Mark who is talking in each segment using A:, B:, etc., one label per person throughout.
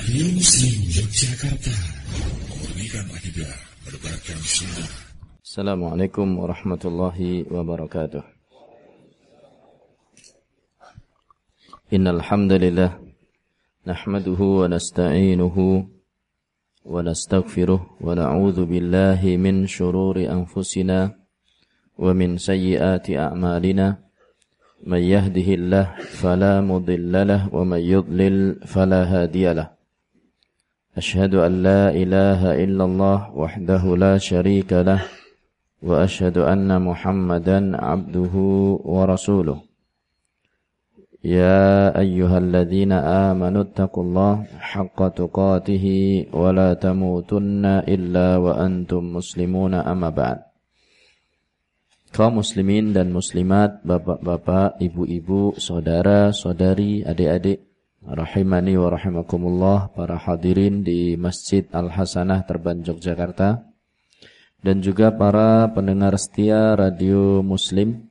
A: Radio Muslim Yogyakarta Memurnikan akidah Mendebarkan sunnah
B: Assalamualaikum warahmatullahi wabarakatuh Innal hamdalillah nahmaduhu wa nasta'inuhu wa nastaghfiruh wa na'udzu billahi min shururi anfusina wa min sayyiati a'malina من يهده الله فلا مضل له ومن يضلل فلا هادي له أشهد أن لا إله إلا الله وحده لا شريك له وأشهد أن محمدا عبده ورسوله يا أيها الذين آمنوا اتقوا الله حق تقاته ولا تموتن إلا وأنتم مسلمون أما بعد kaum muslimin dan muslimat, bapak-bapak, ibu-ibu, saudara, saudari, adik-adik rahimani wa rahimakumullah, para hadirin di Masjid Al-Hasanah Terban Yogyakarta, dan juga para pendengar setia Radio Muslim,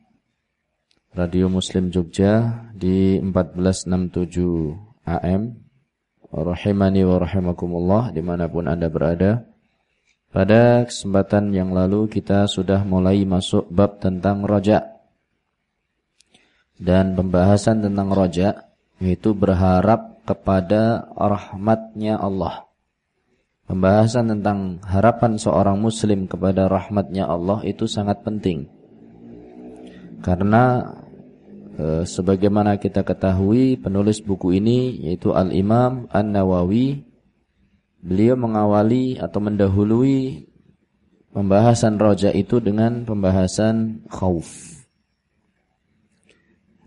B: Radio Muslim Jogja di 1467 AM, rahimani wa rahimakumullah, di mana pun Anda berada, pada kesempatan yang lalu kita sudah mulai masuk bab tentang roja dan pembahasan tentang roja yaitu berharap kepada rahmatnya Allah. Pembahasan tentang harapan seorang muslim kepada rahmatnya Allah itu sangat penting. Karena e, sebagaimana kita ketahui penulis buku ini yaitu Al-Imam An-Nawawi beliau mengawali atau mendahului pembahasan roja itu dengan pembahasan khauf.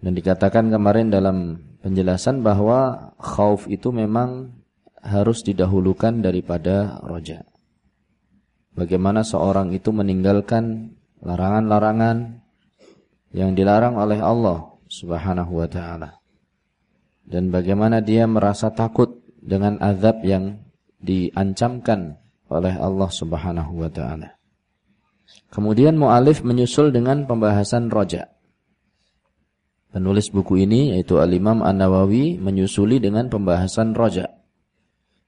B: Dan dikatakan kemarin dalam penjelasan bahwa khauf itu memang harus didahulukan daripada roja. Bagaimana seorang itu meninggalkan larangan-larangan yang dilarang oleh Allah Subhanahu wa taala. Dan bagaimana dia merasa takut dengan azab yang diancamkan oleh Allah Subhanahu wa taala. Kemudian mualif menyusul dengan pembahasan roja. Penulis buku ini yaitu Al-Imam An-Nawawi menyusuli dengan pembahasan roja.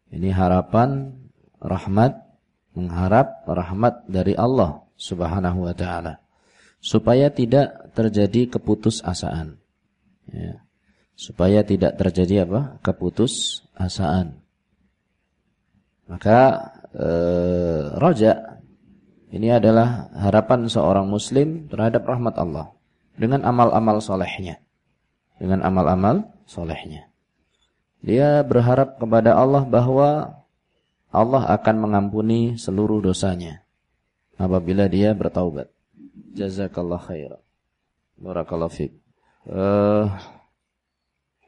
B: Ini harapan rahmat mengharap rahmat dari Allah Subhanahu wa taala supaya tidak terjadi keputusasaan. Ya. Supaya tidak terjadi apa? keputusasaan. Maka e, roja ini adalah harapan seorang muslim terhadap rahmat Allah dengan amal-amal solehnya. Dengan amal-amal solehnya. Dia berharap kepada Allah bahwa Allah akan mengampuni seluruh dosanya apabila dia bertaubat. Jazakallah khairan. Barakallahu fiik. Uh,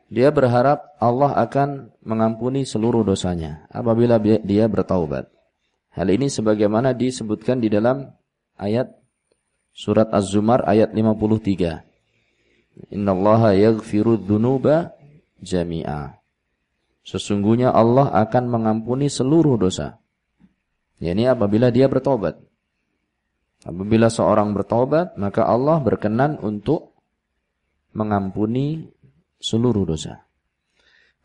B: dia berharap Allah akan mengampuni seluruh dosanya apabila dia bertaubat. Hal ini sebagaimana disebutkan di dalam ayat surat Az-Zumar ayat 53. Innallaha yaghfiru dzunuba jami'a. Sesungguhnya Allah akan mengampuni seluruh dosa. Yani apabila dia bertobat. Apabila seorang bertobat, maka Allah berkenan untuk mengampuni seluruh dosa.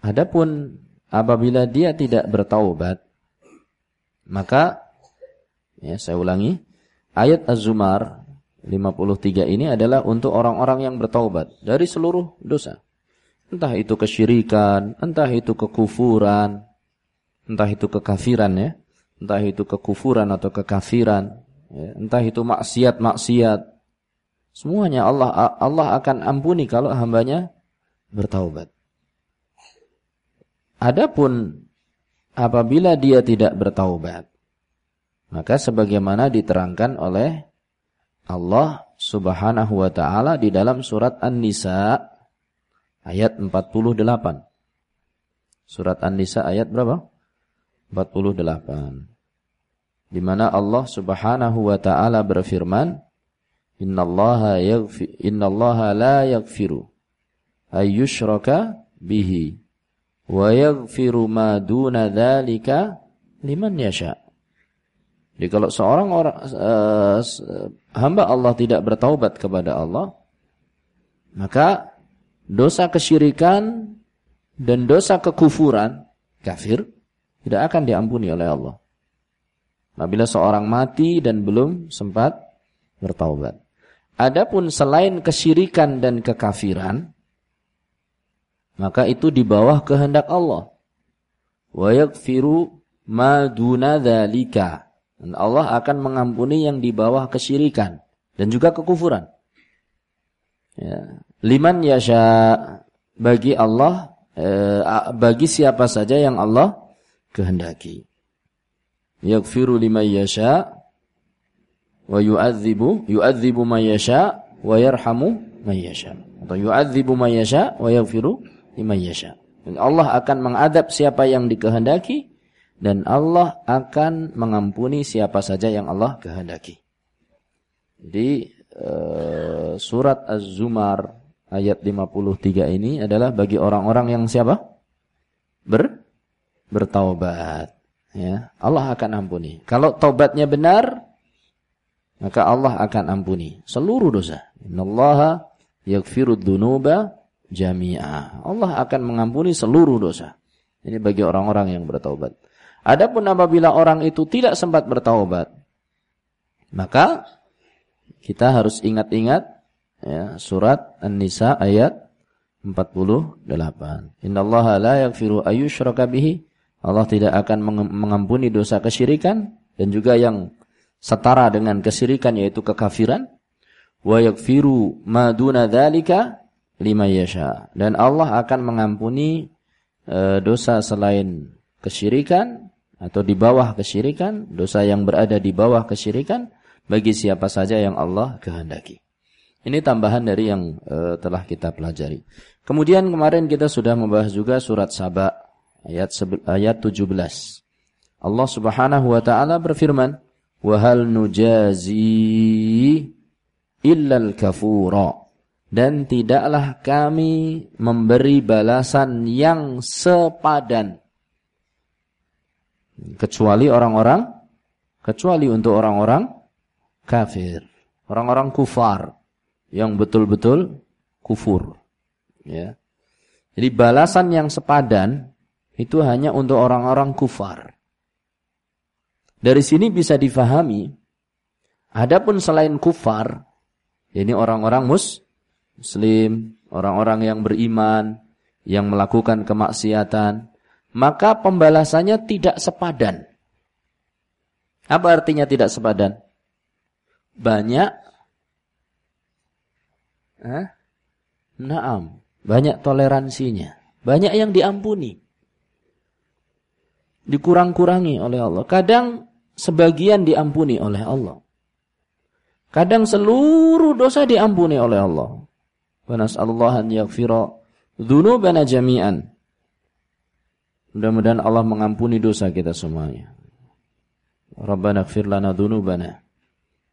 B: Adapun apabila dia tidak bertaubat, maka ya saya ulangi, ayat Az-Zumar 53 ini adalah untuk orang-orang yang bertaubat dari seluruh dosa. Entah itu kesyirikan, entah itu kekufuran, entah itu kekafiran ya, entah itu kekufuran atau kekafiran, ya, entah itu maksiat-maksiat. Semuanya Allah Allah akan ampuni kalau hambanya bertaubat. Adapun apabila dia tidak bertaubat, maka sebagaimana diterangkan oleh Allah Subhanahu wa taala di dalam surat An-Nisa ayat 48. Surat An-Nisa ayat berapa? 48. Di mana Allah Subhanahu wa taala berfirman, "Innallaha yaghfi innallaha la yaghfiru ayyushraka bihi wa yaghfiru ma duna dzalika liman yasha. Jadi kalau seorang orang uh, hamba Allah tidak bertaubat kepada Allah, maka dosa kesyirikan dan dosa kekufuran kafir tidak akan diampuni oleh Allah. Apabila seorang mati dan belum sempat bertaubat. Adapun selain kesyirikan dan kekafiran, maka itu di bawah kehendak Allah. Wa yaghfiru ma duna dzalika. Dan Allah akan mengampuni yang di bawah kesyirikan dan juga kekufuran. Ya. Liman yasha bagi Allah eh, bagi siapa saja yang Allah kehendaki. Yaghfiru liman yasha wa yu'adzibu yu'adzibu man yasha wa yarhamu man yasha. Atau yu'adzibu man yasha wa yaghfiru liman yasha. Allah akan mengadab siapa yang dikehendaki dan Allah akan mengampuni siapa saja yang Allah kehendaki. Di uh, surat Az-Zumar ayat 53 ini adalah bagi orang-orang yang siapa? Ber bertaubat. Ya, Allah akan ampuni. Kalau taubatnya benar, maka Allah akan ampuni seluruh dosa. Innallaha yaghfiru dzunuba jami'a. Allah akan mengampuni seluruh dosa. Ini bagi orang-orang yang bertaubat. Adapun apabila orang itu tidak sempat bertaubat, maka kita harus ingat-ingat ya, surat An-Nisa ayat 48. Innallaha la yaghfiru ayyushraka bihi. Allah tidak akan mengampuni dosa kesyirikan dan juga yang setara dengan kesyirikan yaitu kekafiran. Wa yaghfiru ma duna dzalika lima yasha. Dan Allah akan mengampuni e, dosa selain kesyirikan atau di bawah kesyirikan, dosa yang berada di bawah kesyirikan bagi siapa saja yang Allah kehendaki. Ini tambahan dari yang e, telah kita pelajari. Kemudian kemarin kita sudah membahas juga surat Saba ayat ayat 17. Allah Subhanahu wa taala berfirman, "Wa hal nujazi illal kafura." Dan tidaklah kami memberi balasan yang sepadan kecuali orang-orang kecuali untuk orang-orang kafir, orang-orang kufar yang betul-betul kufur. Ya. Jadi balasan yang sepadan itu hanya untuk orang-orang kufar. Dari sini bisa difahami, adapun selain kufar, ini orang-orang mus, muslim, orang-orang yang beriman, yang melakukan kemaksiatan, maka pembalasannya tidak sepadan. Apa artinya tidak sepadan? Banyak eh? Naam, banyak toleransinya, banyak yang diampuni. Dikurang-kurangi oleh Allah. Kadang sebagian diampuni oleh Allah. Kadang seluruh dosa diampuni oleh Allah. Wa nas'alullah an yaghfira dzunubana jami'an. Mudah-mudahan Allah mengampuni dosa kita semuanya. Rabbana ighfir lana dzunubana.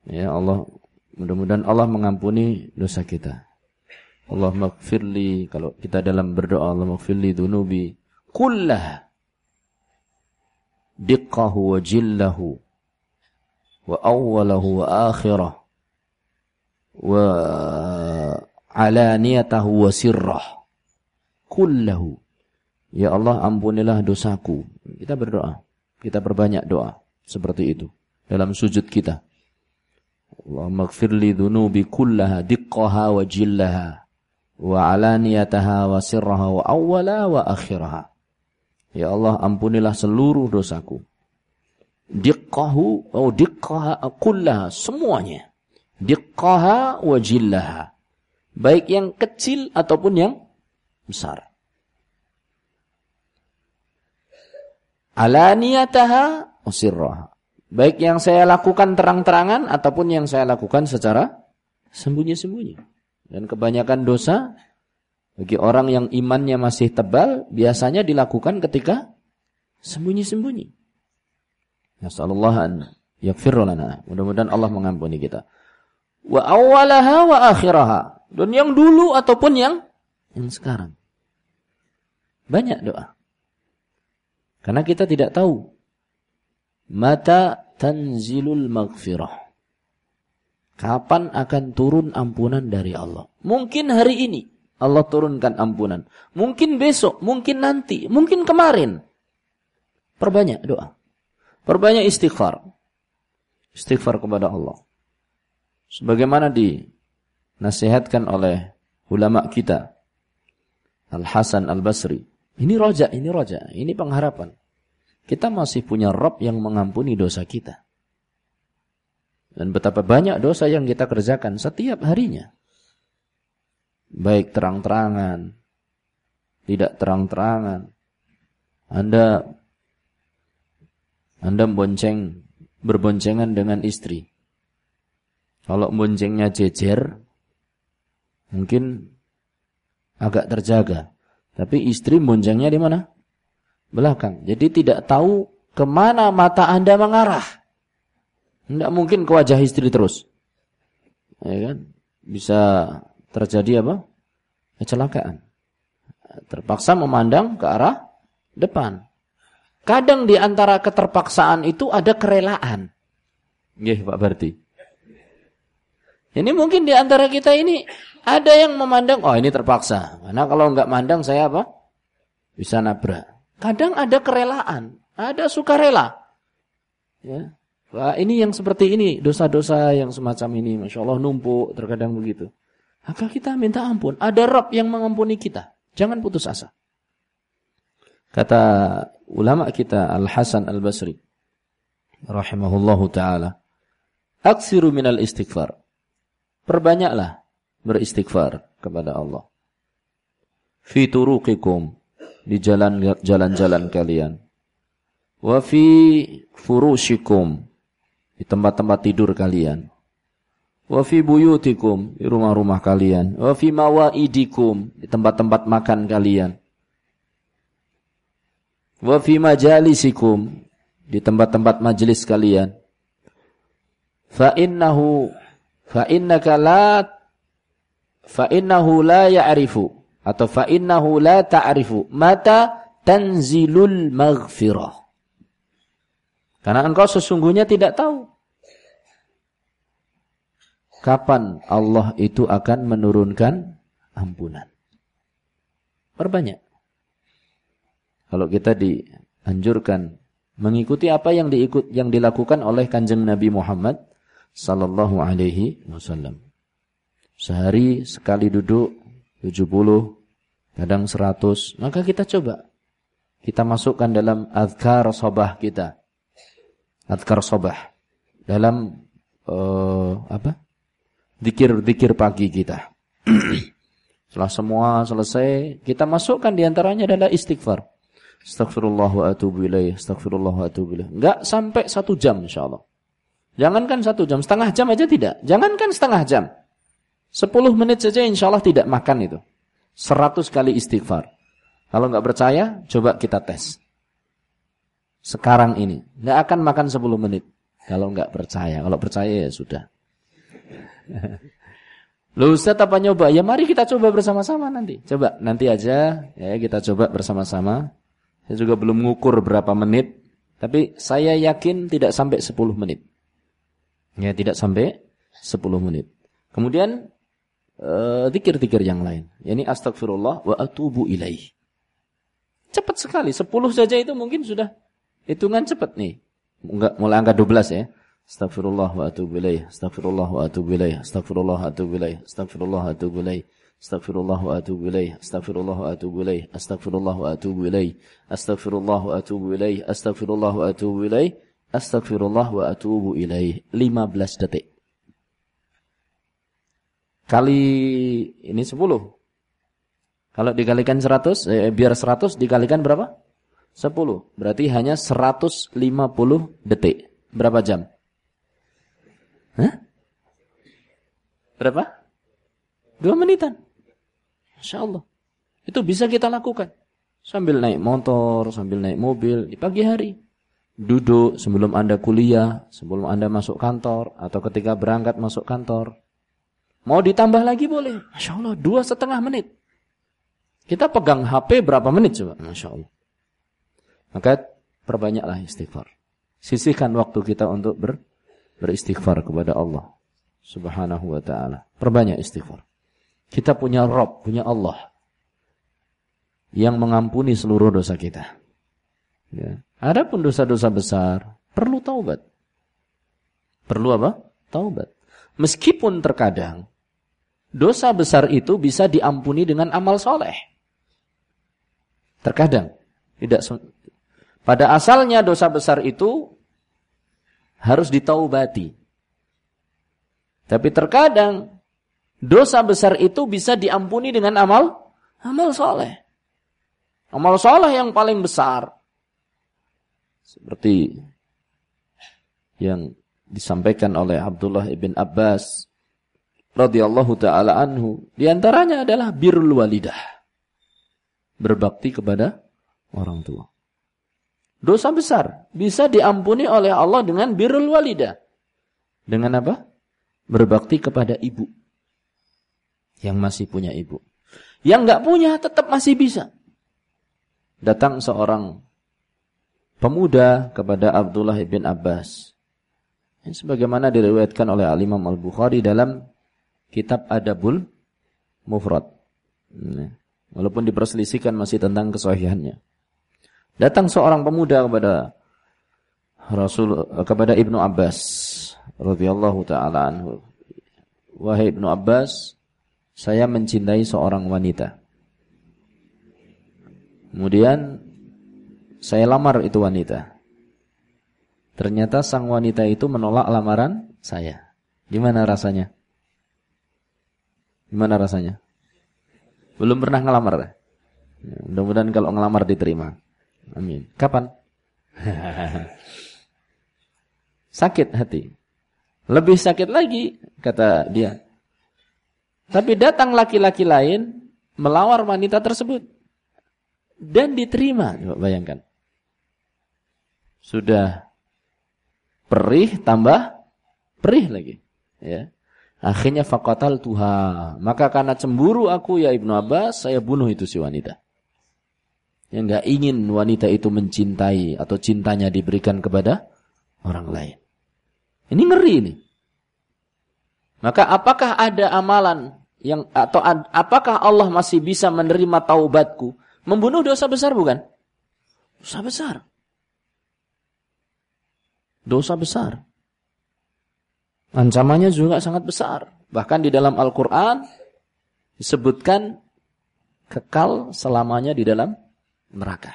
B: Ya Allah, mudah-mudahan Allah mengampuni dosa kita. Allah maghfirli kalau kita dalam berdoa Allah maghfirli dzunubi kullah diqqahu wa jillahu wa awwalahu wa akhirah wa alaniyatahu wa sirrah kullahu ya Allah ampunilah dosaku. Kita berdoa. Kita perbanyak doa seperti itu dalam sujud kita. Allahumma gfirli dhunubi kullaha diqqaha wa jillaha wa alaniyataha wa sirraha wa awwala wa akhiraha. Ya Allah ampunilah seluruh dosaku. Diqqahu atau diqqaha kullaha semuanya. Diqqaha wa jillaha. Baik yang kecil ataupun yang besar. Alaniyataha usirraha. Baik yang saya lakukan terang-terangan ataupun yang saya lakukan secara sembunyi-sembunyi. Dan kebanyakan dosa bagi orang yang imannya masih tebal biasanya dilakukan ketika sembunyi-sembunyi. Nasallallahu an lana. Mudah-mudahan Allah mengampuni kita. Wa awwalaha wa akhiraha. Dan yang dulu ataupun yang yang sekarang. Banyak doa. Karena kita tidak tahu mata tanzilul maghfirah. Kapan akan turun ampunan dari Allah? Mungkin hari ini Allah turunkan ampunan. Mungkin besok, mungkin nanti, mungkin kemarin. Perbanyak doa. Perbanyak istighfar. Istighfar kepada Allah. Sebagaimana dinasihatkan oleh ulama kita. Al-Hasan Al-Basri. Ini roja, ini roja, ini pengharapan. Kita masih punya Rob yang mengampuni dosa kita. Dan betapa banyak dosa yang kita kerjakan setiap harinya. Baik terang-terangan, tidak terang-terangan. Anda Anda bonceng berboncengan dengan istri. Kalau boncengnya jejer mungkin agak terjaga. Tapi istri boncengnya di mana? Belakang. Jadi tidak tahu ke mana mata Anda mengarah. Tidak mungkin ke wajah istri terus. Ya kan? Bisa terjadi apa? Kecelakaan terpaksa memandang ke arah depan. Kadang di antara keterpaksaan itu ada kerelaan. Nggih, Pak Berti. Ini mungkin di antara kita ini ada yang memandang, oh ini terpaksa. Karena kalau nggak mandang saya apa? Bisa nabrak. Kadang ada kerelaan, ada sukarela. Ya. Wah, ini yang seperti ini, dosa-dosa yang semacam ini, Masya Allah numpuk, terkadang begitu. Maka kita minta ampun. Ada Rob yang mengampuni kita. Jangan putus asa. Kata ulama kita Al-Hasan Al-Basri rahimahullahu taala, "Aksiru minal istighfar." Perbanyaklah beristighfar kepada Allah. Fi turuqikum di jalan-jalan kalian. Wa fi furushikum di tempat-tempat tidur kalian wa fi buyutikum di rumah-rumah kalian wa fi mawaidikum di tempat-tempat makan kalian wa fi majalisikum di tempat-tempat majelis kalian fa innahu fa innaka la fa innahu la ya'rifu atau fa innahu la ta'rifu mata tanzilul maghfirah karena engkau sesungguhnya tidak tahu kapan Allah itu akan menurunkan ampunan. Perbanyak. Kalau kita dianjurkan mengikuti apa yang diikut yang dilakukan oleh Kanjeng Nabi Muhammad sallallahu alaihi wasallam. Sehari sekali duduk 70, kadang 100, maka kita coba. Kita masukkan dalam azkar sobah kita. Azkar sobah. Dalam uh, apa? Dikir-dikir pagi kita. Setelah semua selesai, kita masukkan di antaranya adalah istighfar. Astagfirullah wa atubu ilaih, astagfirullah wa atubu ilaih. Enggak sampai satu jam insyaAllah. Jangankan satu jam, setengah jam aja tidak. Jangankan setengah jam. Sepuluh menit saja insyaAllah tidak makan itu. Seratus kali istighfar. Kalau enggak percaya, coba kita tes. Sekarang ini. Enggak akan makan sepuluh menit. Kalau enggak percaya. Kalau percaya ya sudah. Lu Ustaz apa nyoba? Ya mari kita coba bersama-sama nanti. Coba nanti aja ya kita coba bersama-sama. Saya juga belum mengukur berapa menit, tapi saya yakin tidak sampai 10 menit. Ya, tidak sampai 10 menit. Kemudian zikir-zikir uh, yang lain. Yani astagfirullah wa atubu ilaih. Cepat sekali, 10 saja itu mungkin sudah hitungan cepat nih. Enggak mulai angka 12 ya. Astagfirullah wa atubu ilaih, astagfirullah wa atubu ilaih, astagfirullah wa atubu ilaih, astagfirullah wa atubu ilaih. Astaghfirullah wa atubu ilaih, astaghfirullah wa atubu ilaih, astaghfirullah wa atubu ilaih, astaghfirullah wa atubu ilaih, astaghfirullah wa atubu ilaih, astaghfirullah wa atubu ilaih. 15 detik. Kali ini 10. Kalau dikalikan 100, eh, biar 100 dikalikan berapa? 10. Berarti hanya 150 detik. Berapa jam? Hah? Berapa? Dua menitan. Masya Allah. Itu bisa kita lakukan. Sambil naik motor, sambil naik mobil, di pagi hari. Duduk sebelum Anda kuliah, sebelum Anda masuk kantor, atau ketika berangkat masuk kantor. Mau ditambah lagi boleh. Masya Allah, dua setengah menit. Kita pegang HP berapa menit coba? Masya Allah. Maka perbanyaklah istighfar. Sisihkan waktu kita untuk ber beristighfar kepada Allah Subhanahu wa taala. Perbanyak istighfar. Kita punya Rob, punya Allah yang mengampuni seluruh dosa kita. Ya. Adapun dosa-dosa besar perlu taubat. Perlu apa? Taubat. Meskipun terkadang dosa besar itu bisa diampuni dengan amal soleh. Terkadang tidak pada asalnya dosa besar itu harus ditaubati. Tapi terkadang dosa besar itu bisa diampuni dengan amal amal soleh. Amal soleh yang paling besar. Seperti yang disampaikan oleh Abdullah ibn Abbas radhiyallahu taala anhu. Di antaranya adalah birrul walidah. Berbakti kepada orang tua. Dosa besar. Bisa diampuni oleh Allah dengan birrul walidah. Dengan apa? Berbakti kepada ibu. Yang masih punya ibu. Yang nggak punya tetap masih bisa. Datang seorang pemuda kepada Abdullah bin Abbas. Sebagaimana diriwayatkan oleh Al-Imam Al-Bukhari dalam kitab Adabul Mufrad. Walaupun diperselisihkan masih tentang kesahihannya. Datang seorang pemuda kepada Rasul kepada Ibnu Abbas radhiyallahu taala anhu. Wahai Ibnu Abbas, saya mencintai seorang wanita. Kemudian saya lamar itu wanita. Ternyata sang wanita itu menolak lamaran saya. Gimana rasanya? Gimana rasanya? Belum pernah ngelamar. Ya, mudah-mudahan kalau ngelamar diterima. Amin. Kapan? sakit hati. Lebih sakit lagi, kata dia. Tapi datang laki-laki lain melawar wanita tersebut. Dan diterima. Coba bayangkan. Sudah perih tambah perih lagi ya akhirnya faqatal tuha maka karena cemburu aku ya Ibnu Abbas saya bunuh itu si wanita. Yang enggak ingin wanita itu mencintai atau cintanya diberikan kepada orang lain. Ini ngeri ini. Maka apakah ada amalan yang atau apakah Allah masih bisa menerima taubatku? Membunuh dosa besar bukan? Dosa besar. Dosa besar. Ancamannya juga sangat besar. Bahkan di dalam Al-Quran disebutkan kekal selamanya di dalam neraka.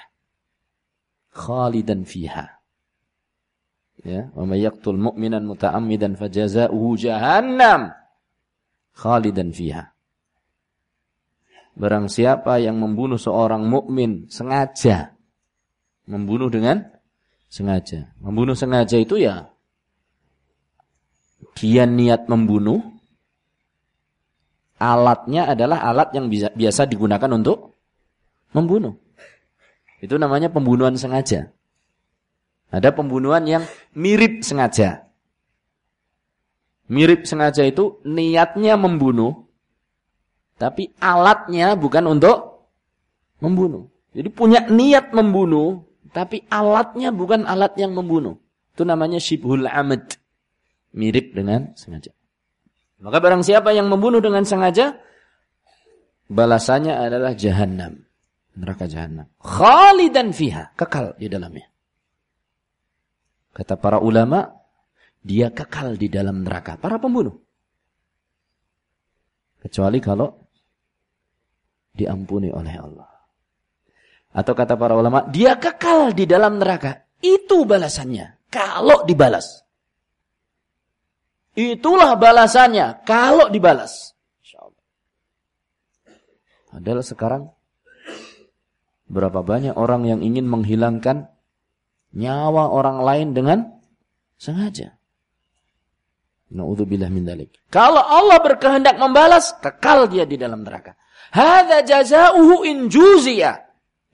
B: Khalidan fiha. Ya, wa may yaqtul mu'minan muta'ammidan fajazaohu jahannam khalidan fiha. Barang siapa yang membunuh seorang mukmin sengaja membunuh dengan sengaja. Membunuh sengaja itu ya dia niat membunuh alatnya adalah alat yang bisa, biasa digunakan untuk membunuh. Itu namanya pembunuhan sengaja. Ada pembunuhan yang mirip sengaja. Mirip sengaja itu niatnya membunuh, tapi alatnya bukan untuk membunuh. Jadi punya niat membunuh, tapi alatnya bukan alat yang membunuh. Itu namanya shibhul amad. Mirip dengan sengaja. Maka barang siapa yang membunuh dengan sengaja, balasannya adalah jahanam. Neraka jahanam. Khalidan fiha. Kekal di dalamnya. Kata para ulama, dia kekal di dalam neraka. Para pembunuh. Kecuali kalau diampuni oleh Allah. Atau kata para ulama, dia kekal di dalam neraka. Itu balasannya. Kalau dibalas. Itulah balasannya. Kalau dibalas. Adalah sekarang berapa banyak orang yang ingin menghilangkan nyawa orang lain dengan sengaja. Nauzubillah min dalik. Kalau Allah berkehendak membalas, kekal dia di dalam neraka. Hadza jazaohu in juziya.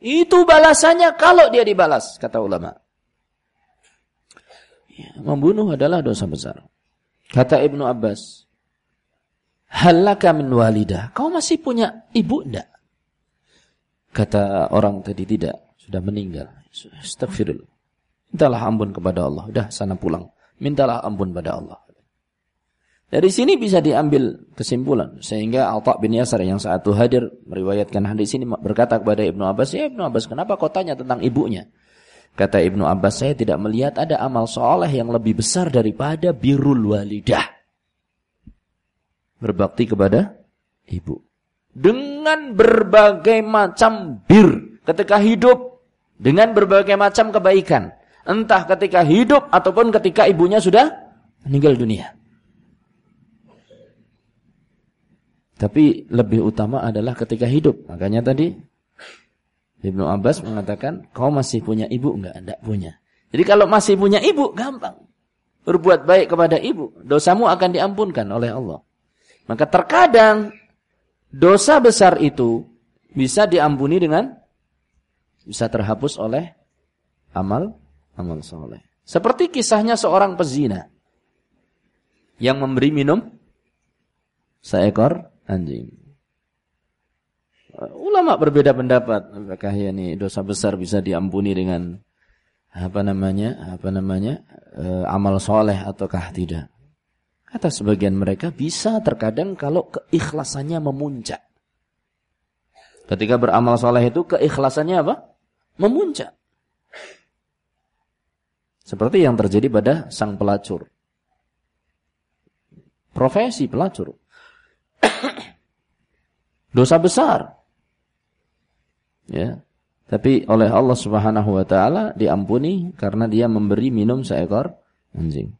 B: Itu balasannya kalau dia dibalas, kata ulama. Ya, membunuh adalah dosa besar. Kata Ibnu Abbas, Halaka min walidah. Kau masih punya ibu enggak? Kata orang tadi tidak, sudah meninggal. Astagfirullah. Mintalah ampun kepada Allah. Udah sana pulang. Mintalah ampun pada Allah. Dari sini bisa diambil kesimpulan sehingga Al-Ta bin Yasar yang saat itu hadir meriwayatkan hadis ini berkata kepada Ibnu Abbas, "Ya Ibnu Abbas, kenapa kau tanya tentang ibunya?" Kata Ibnu Abbas, saya tidak melihat ada amal soleh yang lebih besar daripada birul walidah. Berbakti kepada ibu. Dengan berbagai macam bir ketika hidup. Dengan berbagai macam kebaikan. Entah ketika hidup ataupun ketika ibunya sudah meninggal dunia. Tapi lebih utama adalah ketika hidup. Makanya tadi Ibnu Abbas mengatakan, kau masih punya ibu? Enggak, enggak punya. Jadi kalau masih punya ibu, gampang. Berbuat baik kepada ibu. Dosamu akan diampunkan oleh Allah. Maka terkadang dosa besar itu bisa diampuni dengan bisa terhapus oleh amal amal soleh. Seperti kisahnya seorang pezina yang memberi minum seekor anjing. Ulama berbeda pendapat apakah ini dosa besar bisa diampuni dengan apa namanya apa namanya e, amal soleh ataukah tidak? Kata sebagian mereka bisa terkadang kalau keikhlasannya memuncak. Ketika beramal soleh itu keikhlasannya apa? Memuncak. Seperti yang terjadi pada sang pelacur. Profesi pelacur. Dosa besar. Ya. Tapi oleh Allah Subhanahu wa taala diampuni karena dia memberi minum seekor anjing.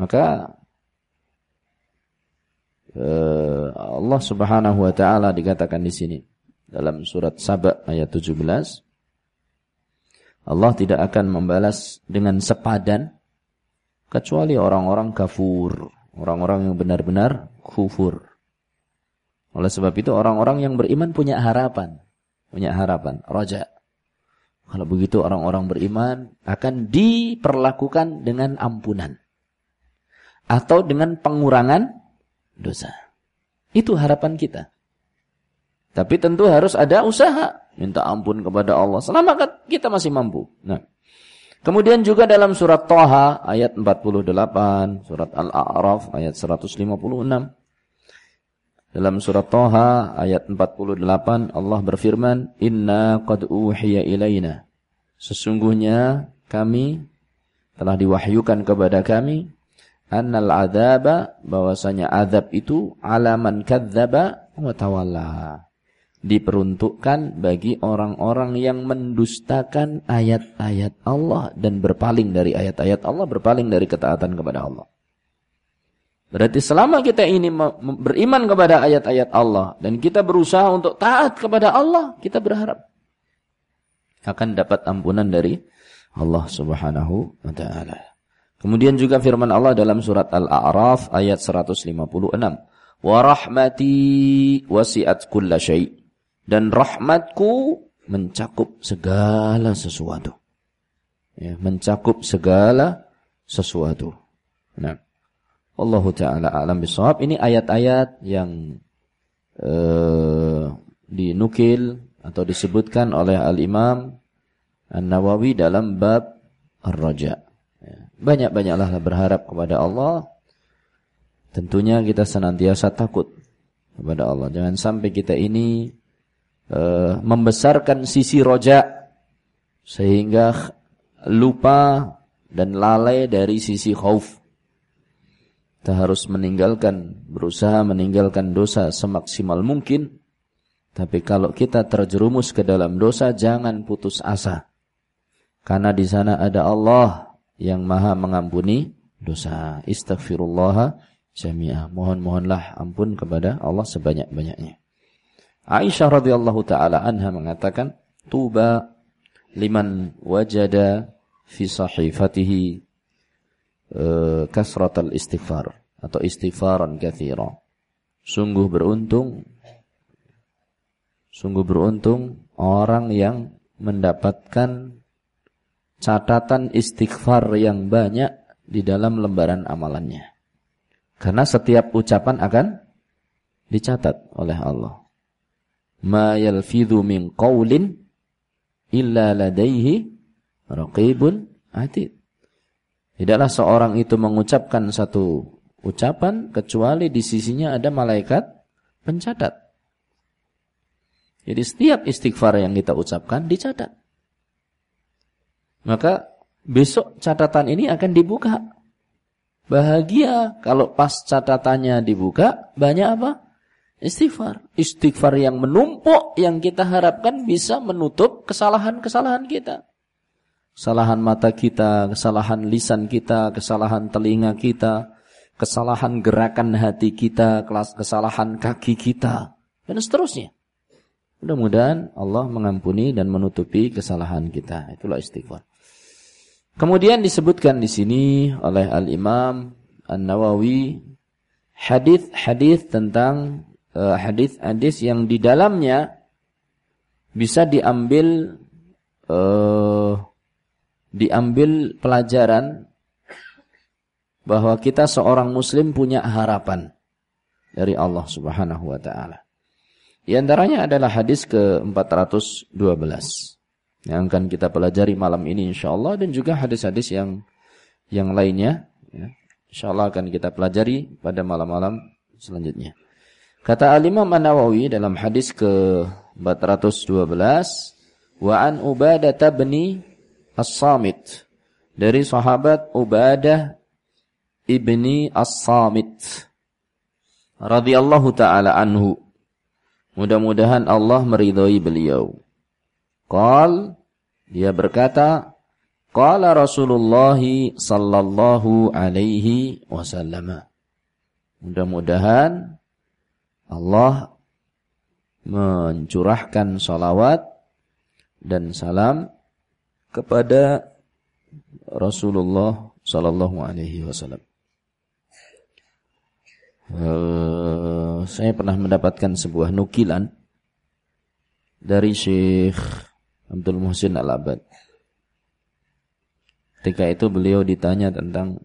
B: Maka uh, Allah Subhanahu wa taala dikatakan di sini dalam surat Saba ayat 17 Allah tidak akan membalas dengan sepadan kecuali orang-orang kafur, orang-orang yang benar-benar kufur. Oleh sebab itu orang-orang yang beriman punya harapan punya harapan, roja. Kalau begitu orang-orang beriman akan diperlakukan dengan ampunan. Atau dengan pengurangan dosa. Itu harapan kita. Tapi tentu harus ada usaha. Minta ampun kepada Allah. Selama kita masih mampu. Nah. Kemudian juga dalam surat Toha ayat 48. Surat Al-A'raf ayat 156. Dalam surat Toha ayat 48 Allah berfirman, Inna qad uhiya ilayna. Sesungguhnya kami telah diwahyukan kepada kami annal adzaba bahwasanya azab itu alaman kadzdzaba wa tawalla diperuntukkan bagi orang-orang yang mendustakan ayat-ayat Allah dan berpaling dari ayat-ayat Allah berpaling dari ketaatan kepada Allah Berarti selama kita ini beriman kepada ayat-ayat Allah dan kita berusaha untuk taat kepada Allah, kita berharap akan dapat ampunan dari Allah Subhanahu wa taala. Kemudian juga firman Allah dalam surat Al-A'raf ayat 156. Wa rahmati wasi'at kulla syai' dan rahmatku mencakup segala sesuatu. Ya, mencakup segala sesuatu. Nah, Allah taala alam bisawab. Ini ayat-ayat yang uh, dinukil atau disebutkan oleh Al-Imam An-Nawawi dalam bab Ar-Raja. Ya. Banyak-banyaklah berharap kepada Allah. Tentunya kita senantiasa takut kepada Allah. Jangan sampai kita ini uh, membesarkan sisi roja sehingga lupa dan lalai dari sisi khauf. Kita harus meninggalkan, berusaha meninggalkan dosa semaksimal mungkin. Tapi kalau kita terjerumus ke dalam dosa, jangan putus asa. Karena di sana ada Allah yang maha mengampuni dosa. Istighfirullah jami'ah. Mohon-mohonlah ampun kepada Allah sebanyak-banyaknya. Aisyah radhiyallahu taala anha mengatakan, "Tuba liman wajada fi sahifatihi uh, kasratal istighfar atau istighfaran katsira. Sungguh beruntung sungguh beruntung orang yang mendapatkan catatan istighfar yang banyak di dalam lembaran amalannya. Karena setiap ucapan akan dicatat oleh Allah. Ma yalfidhu min qawlin illa ladaihi raqibun atid. Tidaklah seorang itu mengucapkan satu ucapan kecuali di sisinya ada malaikat pencatat. Jadi setiap istighfar yang kita ucapkan dicatat. Maka besok catatan ini akan dibuka. Bahagia kalau pas catatannya dibuka, banyak apa? Istighfar. Istighfar yang menumpuk yang kita harapkan bisa menutup kesalahan-kesalahan kita. Kesalahan mata kita, kesalahan lisan kita, kesalahan telinga kita, kesalahan gerakan hati kita, kesalahan kaki kita, dan seterusnya. Mudah-mudahan Allah mengampuni dan menutupi kesalahan kita. Itulah istighfar. Kemudian disebutkan di sini oleh Al-Imam An-Nawawi hadis-hadis tentang uh, hadis-hadis yang di dalamnya bisa diambil uh, diambil pelajaran bahwa kita seorang muslim punya harapan dari Allah Subhanahu wa taala. Di antaranya adalah hadis ke-412 yang akan kita pelajari malam ini insyaallah dan juga hadis-hadis yang yang lainnya ya. Insyaallah akan kita pelajari pada malam-malam selanjutnya. Kata Al-Imam An-Nawawi dalam hadis ke-412 wa an Ubadah bin As-Samit dari sahabat Ubadah ibni As-Samit radhiyallahu taala anhu. Mudah-mudahan Allah meridhai beliau. Qal dia berkata, qala Rasulullah sallallahu alaihi wasallam. Mudah-mudahan Allah mencurahkan salawat dan salam kepada Rasulullah sallallahu alaihi wasallam. Uh, saya pernah mendapatkan sebuah nukilan dari Syekh Abdul Muhsin Al-Abad. Ketika itu beliau ditanya tentang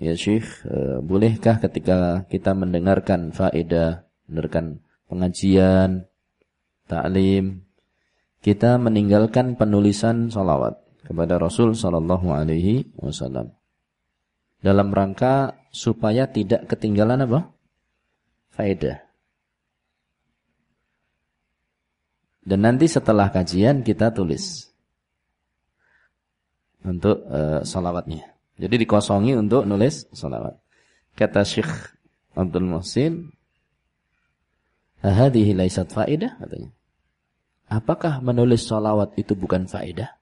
B: ya Syekh, uh, bolehkah ketika kita mendengarkan faedah, mendengarkan pengajian, taklim, kita meninggalkan penulisan salawat kepada Rasul sallallahu alaihi wasallam dalam rangka supaya tidak ketinggalan apa? Faedah. Dan nanti setelah kajian kita tulis untuk uh, salawatnya. Jadi dikosongi untuk nulis salawat. Kata Syekh Abdul Muhsin, "Hadhihi laisat faedah," katanya. Apakah menulis salawat itu bukan faedah?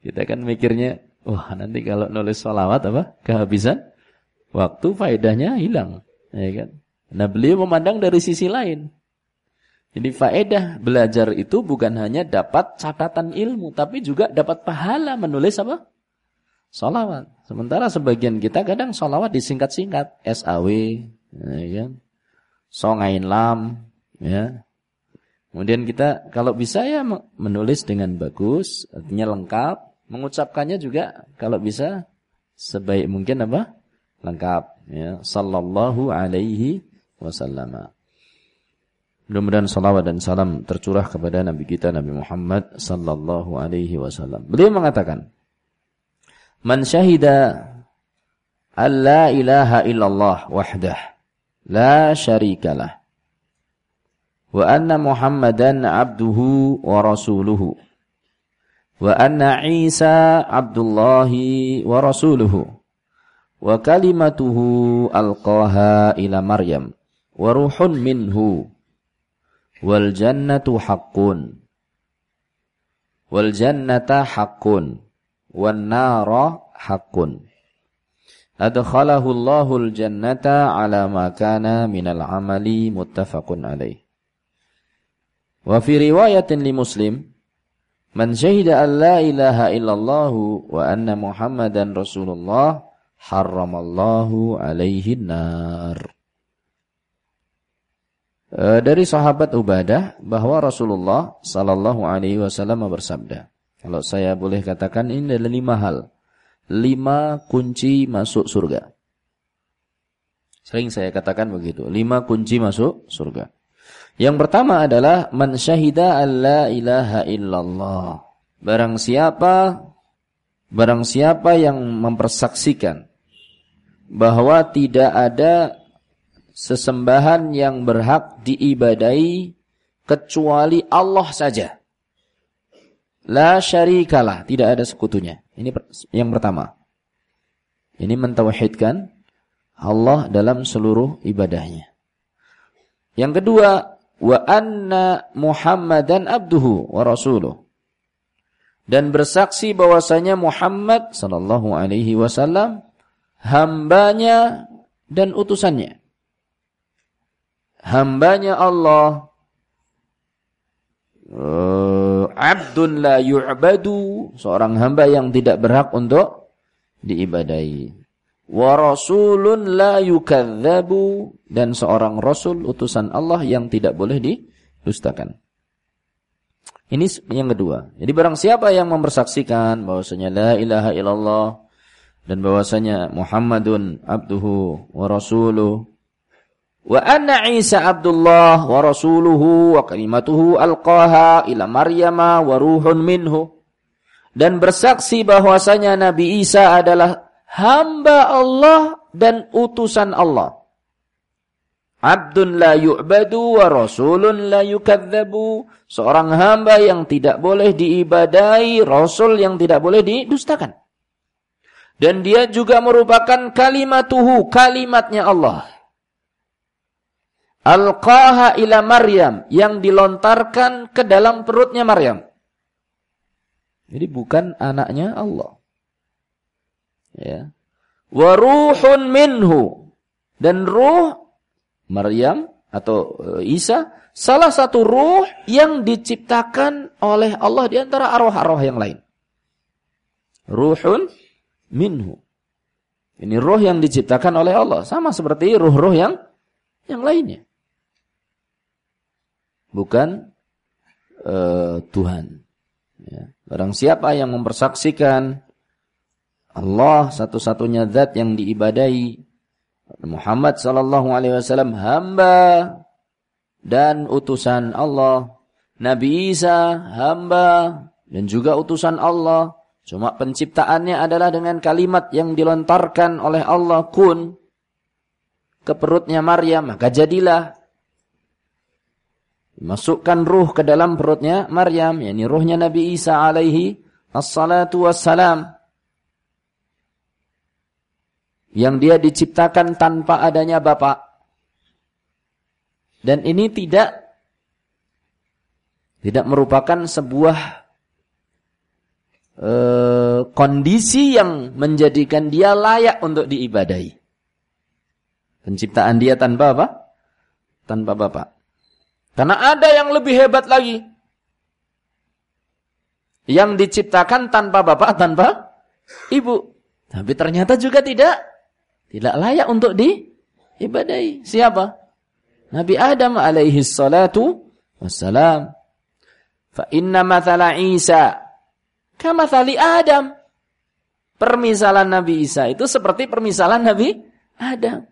B: Kita kan mikirnya, Wah nanti kalau nulis sholawat apa? Kehabisan waktu faedahnya hilang. Ya kan? Nah beliau memandang dari sisi lain. Jadi faedah belajar itu bukan hanya dapat catatan ilmu, tapi juga dapat pahala menulis apa? Salawat. Sementara sebagian kita kadang salawat disingkat-singkat, SAW, ya kan? Songain lam, ya. Kemudian kita kalau bisa ya menulis dengan bagus, artinya lengkap, mengucapkannya juga kalau bisa sebaik mungkin apa? lengkap ya sallallahu alaihi wasallam. Mudah-mudahan salawat dan salam tercurah kepada Nabi kita Nabi Muhammad sallallahu alaihi wasallam. Beliau mengatakan, "Man syahida alla ilaha illallah wahdah la syarikalah wa anna Muhammadan abduhu wa rasuluhu." wa anna Isa Abdullahi wa rasuluhu. Wa kalimatuhu alqaha ila Maryam. Wa ruhun minhu. Wal jannatu haqqun. Wal jannata haqqun. Wan nara haqqun. Adkhalahu Allahul jannata ala ma kana minal amali muttafaqun alaih wa fi riwayatin li Muslim Man syahida an la ilaha illallah wa anna Muhammadan Rasulullah harramallahu alaihi nar. E, dari sahabat Ubadah bahwa Rasulullah sallallahu alaihi wasallam bersabda. Kalau saya boleh katakan ini adalah lima hal. Lima kunci masuk surga. Sering saya katakan begitu. Lima kunci masuk surga. Yang pertama adalah man syahida alla ilaha illallah. Barang siapa barang siapa yang mempersaksikan bahwa tidak ada sesembahan yang berhak diibadai kecuali Allah saja. La syarikalah, tidak ada sekutunya. Ini yang pertama. Ini mentauhidkan Allah dalam seluruh ibadahnya. Yang kedua, wa anna Muhammadan abduhu wa rasuluh. Dan bersaksi bahwasanya Muhammad sallallahu alaihi wasallam hambanya dan utusannya. Hambanya Allah uh, abdun la yu'badu, seorang hamba yang tidak berhak untuk diibadai. Wa rasulun la yukadzabu dan seorang rasul utusan Allah yang tidak boleh didustakan. Ini yang kedua. Jadi barang siapa yang mempersaksikan bahwasanya la ilaha illallah dan bahwasanya Muhammadun abduhu wa rasuluh Wa anna Isa Abdullah wa rasuluhu wa kalimatuhu alqaha ila Maryama wa ruhun minhu. Dan bersaksi bahwasanya Nabi Isa adalah hamba Allah dan utusan Allah. Abdun la yu'badu wa rasulun la yukadzabu. Seorang hamba yang tidak boleh diibadai, rasul yang tidak boleh didustakan. Dan dia juga merupakan kalimatuhu, kalimatnya Allah. Alqaha ila Maryam yang dilontarkan ke dalam perutnya Maryam. Jadi bukan anaknya Allah. Ya. Wa ruhun minhu dan ruh Maryam atau e, Isa salah satu ruh yang diciptakan oleh Allah di antara arwah-arwah yang lain. Ruhun minhu. Ini ruh yang diciptakan oleh Allah sama seperti ruh-ruh yang yang lainnya bukan uh, Tuhan. Ya. Barang siapa yang mempersaksikan Allah satu-satunya zat yang diibadai Muhammad sallallahu alaihi wasallam hamba dan utusan Allah. Nabi Isa hamba dan juga utusan Allah. Cuma penciptaannya adalah dengan kalimat yang dilontarkan oleh Allah. Kun ke perutnya Maryam maka jadilah Masukkan ruh ke dalam perutnya Maryam, yakni ruhnya Nabi Isa alaihi assalatu wassalam. Yang dia diciptakan tanpa adanya bapak. Dan ini tidak tidak merupakan sebuah uh, kondisi yang menjadikan dia layak untuk diibadahi. Penciptaan dia tanpa apa? Tanpa bapak. Karena ada yang lebih hebat lagi. Yang diciptakan tanpa bapak, tanpa ibu. Tapi ternyata juga tidak tidak layak untuk diibadai. Siapa? Nabi Adam alaihi salatu wassalam. Fa inna mathala Isa kamathali Adam. Permisalan Nabi Isa itu seperti permisalan Nabi Adam.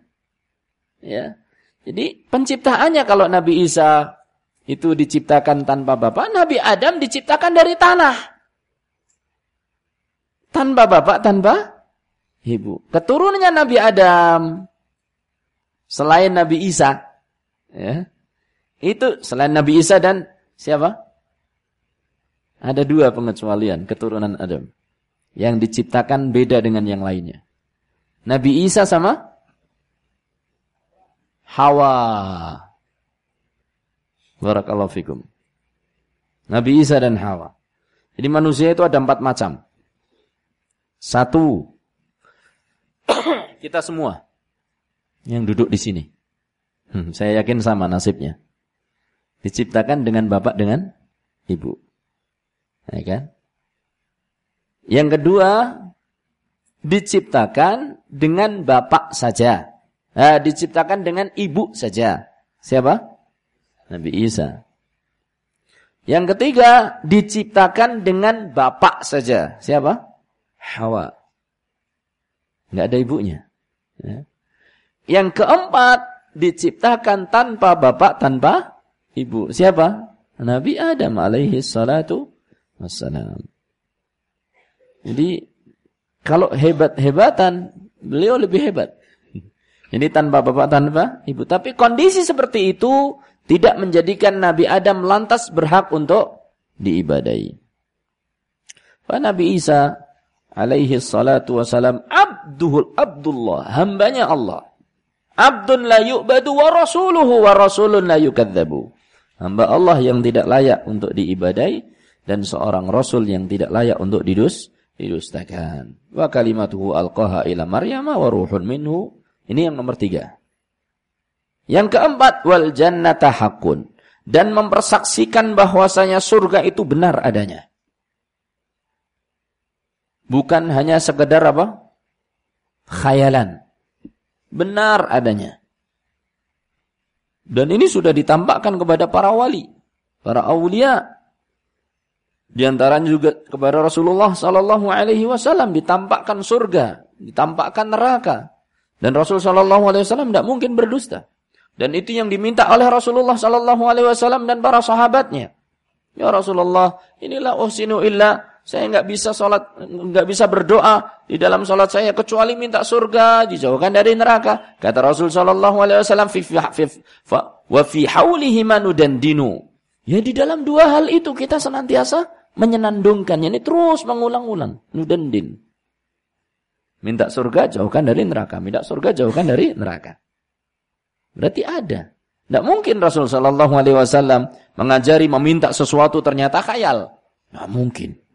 B: Ya. Jadi penciptaannya kalau Nabi Isa itu diciptakan tanpa bapak, Nabi Adam diciptakan dari tanah. Tanpa bapak, tanpa ibu. Keturunannya Nabi Adam selain Nabi Isa ya. Itu selain Nabi Isa dan siapa? Ada dua pengecualian keturunan Adam yang diciptakan beda dengan yang lainnya. Nabi Isa sama Hawa. Barakallahu fikum. Nabi Isa dan Hawa. Jadi manusia itu ada empat macam. Satu, kita semua yang duduk di sini. Hmm, saya yakin sama nasibnya. Diciptakan dengan bapak dengan ibu. Ya kan? Yang kedua, diciptakan dengan bapak saja. Nah, diciptakan dengan ibu saja. Siapa? Nabi Isa. Yang ketiga, diciptakan dengan bapak saja. Siapa? Hawa. Enggak ada ibunya. Ya. Yang keempat, diciptakan tanpa bapak, tanpa ibu. Siapa? Nabi Adam alaihi salatu wassalam. Jadi, kalau hebat-hebatan, beliau lebih hebat. Ini tanpa bapak, tanpa ibu. Tapi kondisi seperti itu tidak menjadikan Nabi Adam lantas berhak untuk diibadai. Nabi Isa alaihi salatu wasalam abduhul abdullah, hambanya Allah. Abdun la yu'badu wa rasuluhu wa rasulun la yukadzabu. Hamba Allah yang tidak layak untuk diibadai dan seorang rasul yang tidak layak untuk didus didustakan. Wa kalimatuhu alqaha ila Maryam wa ruhun minhu. Ini yang nomor tiga. Yang keempat wal jannata hakun dan mempersaksikan bahwasanya surga itu benar adanya. Bukan hanya sekedar apa? Khayalan. Benar adanya. Dan ini sudah ditampakkan kepada para wali, para aulia. Di antaranya juga kepada Rasulullah sallallahu alaihi wasallam ditampakkan surga, ditampakkan neraka. Dan Rasul sallallahu alaihi wasallam tidak mungkin berdusta. Dan itu yang diminta oleh Rasulullah sallallahu alaihi wasallam dan para sahabatnya. Ya Rasulullah, inilah usinu illa saya nggak bisa sholat, nggak bisa berdoa di dalam sholat saya kecuali minta surga, dijauhkan dari neraka. Kata Rasul Shallallahu Alaihi Wasallam, wa fi haulihi dan dinu. Ya di dalam dua hal itu kita senantiasa menyenandungkan, ini terus mengulang-ulang, nudendin. Minta surga jauhkan dari neraka, minta surga jauhkan dari neraka. Berarti ada. Tidak mungkin Rasul Shallallahu Alaihi Wasallam mengajari meminta sesuatu ternyata khayal. Tidak mungkin.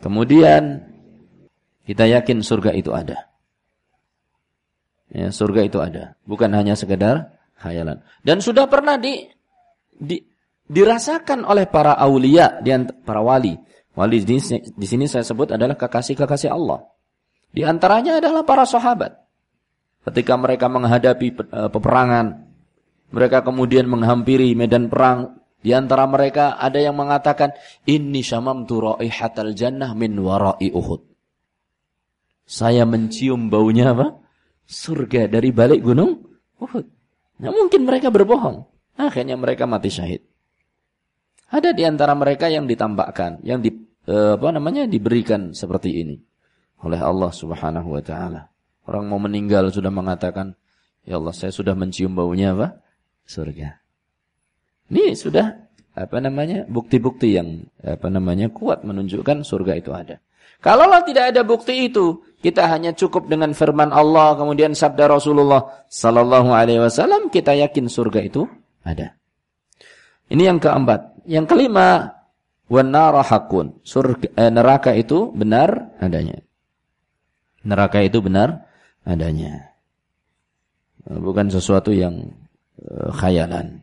B: Kemudian kita yakin surga itu ada. Ya, surga itu ada, bukan hanya sekedar khayalan. Dan sudah pernah di, di dirasakan oleh para aulia, di para wali. Wali di, di sini saya sebut adalah kekasih-kekasih Allah. Di antaranya adalah para sahabat. Ketika mereka menghadapi eh, peperangan, mereka kemudian menghampiri medan perang, di antara mereka ada yang mengatakan, Inni syamamtu raihatal jannah min warai Uhud. Saya mencium baunya apa? Surga dari balik gunung Uhud. Nah, mungkin mereka berbohong. Akhirnya mereka mati syahid. Ada di antara mereka yang ditambahkan, yang di, eh, apa namanya diberikan seperti ini oleh Allah Subhanahu wa taala. Orang mau meninggal sudah mengatakan, "Ya Allah, saya sudah mencium baunya apa? Surga." Ini sudah apa namanya bukti-bukti yang apa namanya kuat menunjukkan surga itu ada. Kalaulah tidak ada bukti itu, kita hanya cukup dengan firman Allah kemudian sabda Rasulullah sallallahu alaihi wasallam, kita yakin surga itu ada. Ini yang keempat. Yang kelima, hakun. Surga eh, neraka itu benar adanya. Neraka itu benar adanya. Bukan sesuatu yang uh, khayalan.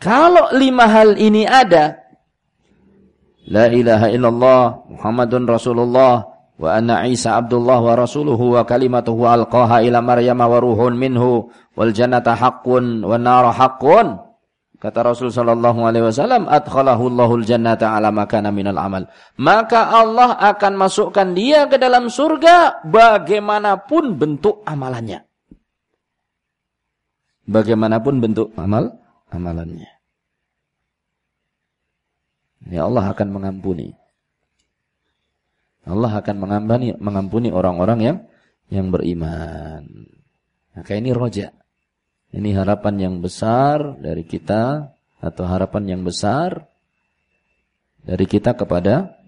B: Kalau lima hal ini ada, La ilaha illallah Muhammadun Rasulullah wa anna Isa Abdullah wa rasuluhu wa kalimatuhu alqaha ila Maryam wa ruhun minhu wal jannata haqqun wa nara haqqun. Kata Rasul sallallahu alaihi wasallam, adkhalahu Allahul jannata ala makana minal amal. Maka Allah akan masukkan dia ke dalam surga bagaimanapun bentuk amalannya. Bagaimanapun bentuk amal amalannya. Ya Allah akan mengampuni. Allah akan mengampuni mengampuni orang-orang yang yang beriman. Maka ini roja. Ini harapan yang besar dari kita atau harapan yang besar dari kita kepada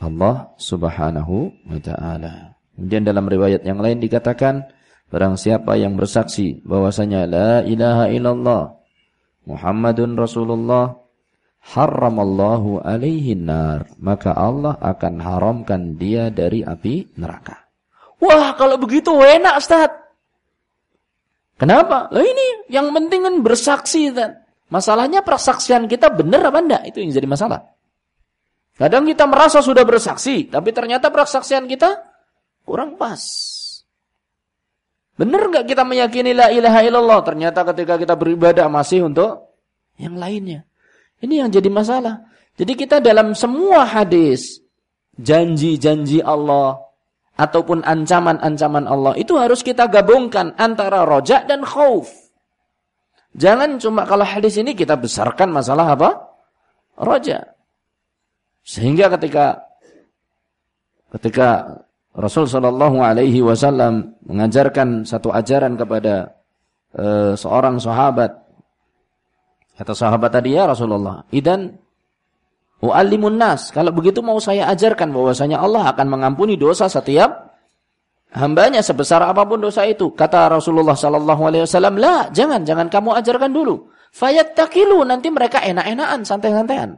B: Allah Subhanahu wa taala. Kemudian dalam riwayat yang lain dikatakan barang siapa yang bersaksi bahwasanya la ilaha illallah Muhammadun Rasulullah haramallahu alaihi nar maka Allah akan haramkan dia dari api neraka. Wah, kalau begitu enak, Ustaz. Kenapa? Lah ini yang penting kan bersaksi kan. Masalahnya persaksian kita benar apa enggak? Itu yang jadi masalah. Kadang kita merasa sudah bersaksi, tapi ternyata persaksian kita kurang pas. Benar nggak kita meyakini la ilaha illallah? Ternyata ketika kita beribadah masih untuk yang lainnya. Ini yang jadi masalah. Jadi kita dalam semua hadis, janji-janji Allah, ataupun ancaman-ancaman Allah, itu harus kita gabungkan antara roja dan khauf. Jangan cuma kalau hadis ini kita besarkan masalah apa? Roja. Sehingga ketika ketika Rasul Shallallahu Alaihi Wasallam mengajarkan satu ajaran kepada uh, seorang sahabat, kata sahabat tadi ya Rasulullah, idan U'allimun nas. Kalau begitu mau saya ajarkan bahwasanya Allah akan mengampuni dosa setiap hambanya sebesar apa pun dosa itu. Kata Rasulullah sallallahu alaihi wasallam, "La, jangan, jangan kamu ajarkan dulu. Fayattakilu, nanti mereka enak-enakan, santai-santaian."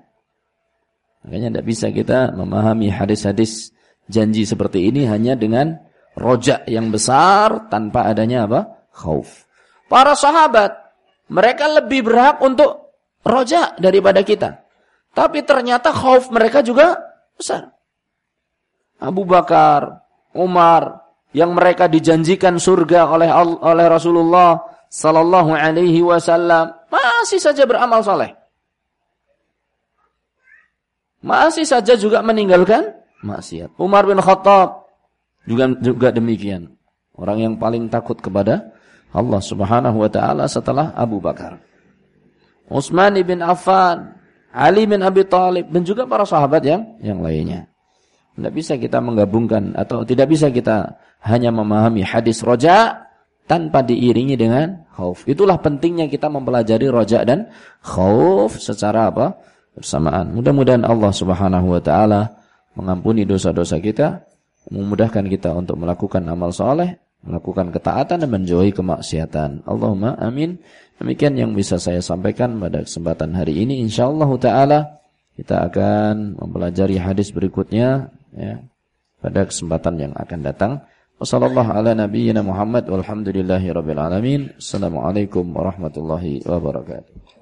B: Makanya tidak bisa kita memahami hadis-hadis janji seperti ini hanya dengan rojak yang besar tanpa adanya apa? Khauf. Para sahabat, mereka lebih berhak untuk rojak daripada kita. Tapi ternyata khauf mereka juga besar. Abu Bakar, Umar, yang mereka dijanjikan surga oleh oleh Rasulullah sallallahu alaihi wasallam masih saja beramal saleh. Masih saja juga meninggalkan maksiat. Umar bin Khattab juga juga demikian. Orang yang paling takut kepada Allah Subhanahu wa taala setelah Abu Bakar. Utsman bin Affan Ali bin Abi Thalib dan juga para sahabat yang yang lainnya. Tidak bisa kita menggabungkan atau tidak bisa kita hanya memahami hadis roja tanpa diiringi dengan khauf. Itulah pentingnya kita mempelajari roja dan khauf secara apa? bersamaan. Mudah-mudahan Allah Subhanahu wa taala mengampuni dosa-dosa kita, memudahkan kita untuk melakukan amal soleh, melakukan ketaatan dan menjauhi kemaksiatan. Allahumma amin. Demikian yang bisa saya sampaikan pada kesempatan hari ini. InsyaAllah ta'ala kita akan mempelajari hadis berikutnya ya, pada kesempatan yang akan datang. Wassalamualaikum warahmatullahi wabarakatuh.